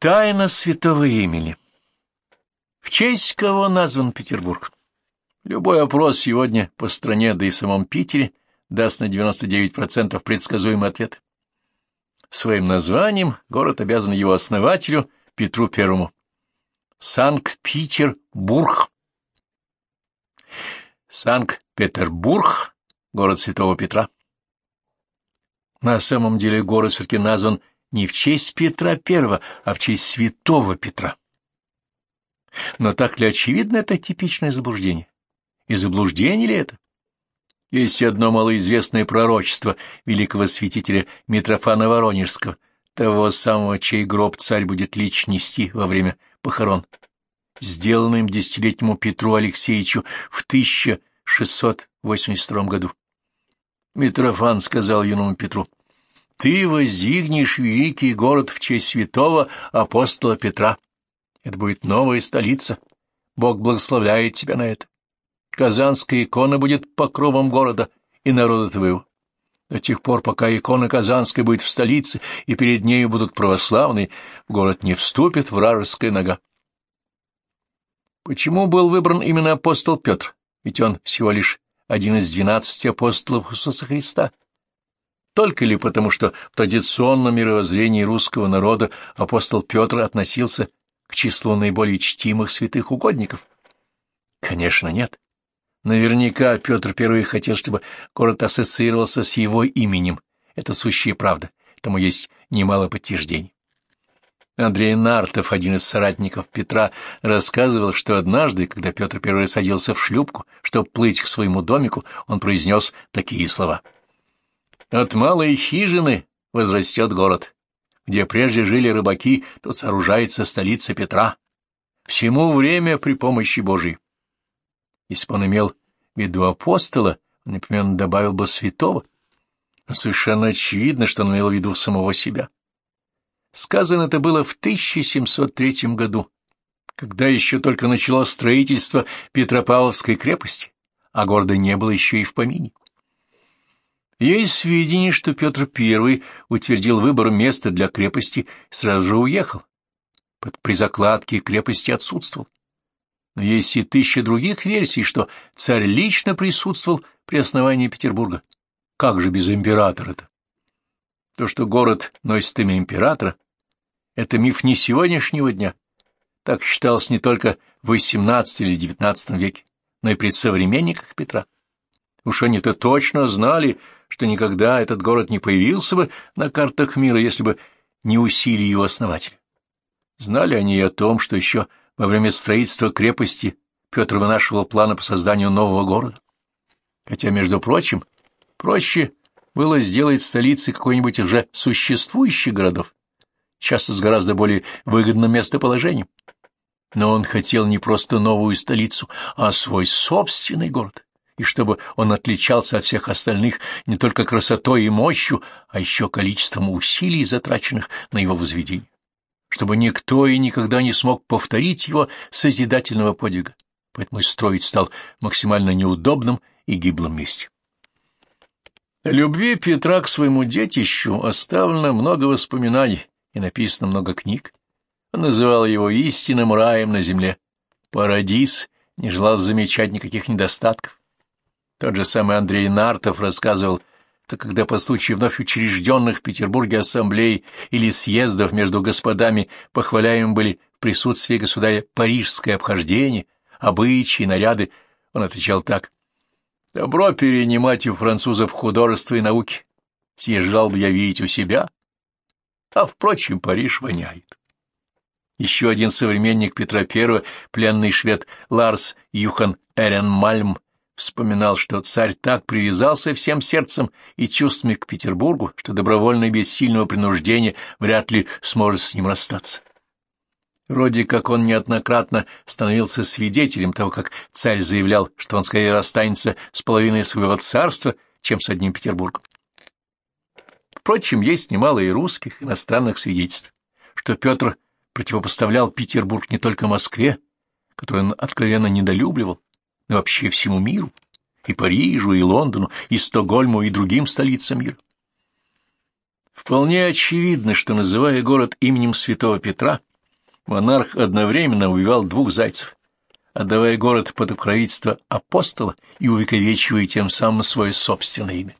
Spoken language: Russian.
Тайна святого имени. В честь кого назван Петербург? Любой опрос сегодня по стране, да и в самом Питере, даст на 99% предсказуемый ответ. Своим названием город обязан его основателю Петру Первому. Санкт-Петербург. Санкт-Петербург — город Святого Петра. На самом деле город все-таки назван не в честь Петра I, а в честь святого Петра. Но так ли очевидно это типичное заблуждение? И заблуждение ли это? Есть одно малоизвестное пророчество великого святителя Митрофана Воронежского, того самого, чей гроб царь будет лич нести во время похорон, сделанное им десятилетнему Петру Алексеевичу в 1682 году. Митрофан сказал юному Петру, «Ты воздвигнешь великий город в честь святого апостола Петра. Это будет новая столица. Бог благословляет тебя на это. Казанская икона будет покровом города и народа твоего. До тех пор, пока икона Казанская будет в столице, и перед нею будут православные, в город не вступит вражеская нога. Почему был выбран именно апостол Петр? Ведь он всего лишь один из двенадцати апостолов Иисуса Христа. Только ли потому, что в традиционном мировоззрении русского народа апостол Петр относился к числу наиболее чтимых святых угодников? Конечно, нет. Наверняка Петр I хотел, чтобы город ассоциировался с его именем. Это сущая правда. Тому есть немало подтверждений. Андрей Нартов, один из соратников Петра, рассказывал, что однажды, когда Петр I садился в шлюпку, чтобы плыть к своему домику, он произнес такие слова. «От малой хижины возрастет город. Где прежде жили рыбаки, тут сооружается столица Петра. Всему время при помощи Божией». Если бы он имел в виду апостола, он непременно добавил бы святого. Но совершенно очевидно, что он имел в виду самого себя. Сказано это было в 1703 году, когда еще только началось строительство Петропавловской крепости, а города не было еще и в помине. Есть сведения, что Петр I утвердил выбор места для крепости и сразу же уехал. Под при закладке крепости отсутствовал. Но есть и тысяча других версий, что царь лично присутствовал при основании Петербурга. Как же без императора-то? То, что город носит имя императора, это миф не сегодняшнего дня. Так считалось не только в XVIII или XIX веке, но и при современниках Петра. Уж они-то точно знали, что никогда этот город не появился бы на картах мира, если бы не усилия его основателя. Знали они и о том, что еще во время строительства крепости Петр вынашивал планы по созданию нового города. Хотя, между прочим, проще было сделать столицей какой-нибудь уже существующих городов, часто с гораздо более выгодным местоположением. Но он хотел не просто новую столицу, а свой собственный город, и чтобы он отличался от всех остальных не только красотой и мощью, а еще количеством усилий, затраченных на его возведение чтобы никто и никогда не смог повторить его созидательного подвига, поэтому строить стал максимально неудобным и гиблым месте. Любви Петра к своему детищу оставлено много воспоминаний и написано много книг. Он называл его истинным раем на земле. Парадис не желал замечать никаких недостатков. Тот же самый Андрей Нартов рассказывал то когда по случаю вновь учрежденных в Петербурге ассамблей или съездов между господами похваляемы были в присутствии государя парижское обхождение, обычаи, наряды, он отвечал так. «Добро перенимать у французов художество и науки. Сие желал бы я видеть у себя, а, впрочем, Париж воняет». Еще один современник Петра I, пленный швед Ларс Юхан Эренмальм, вспоминал, что царь так привязался всем сердцем и чувствами к Петербургу, что добровольно и без сильного принуждения вряд ли сможет с ним расстаться. Вроде как он неоднократно становился свидетелем того, как царь заявлял, что он скорее расстанется с половиной своего царства, чем с одним Петербургом. Впрочем, есть немало и русских, иностранных свидетельств, что Петр противопоставлял Петербург не только Москве, которую он откровенно недолюбливал, вообще всему миру, и Парижу, и Лондону, и Стокгольму, и другим столицам мира. Вполне очевидно, что, называя город именем святого Петра, Монарх одновременно убивал двух зайцев, отдавая город под покровительство апостола и увековечивая тем самым свое собственное имя.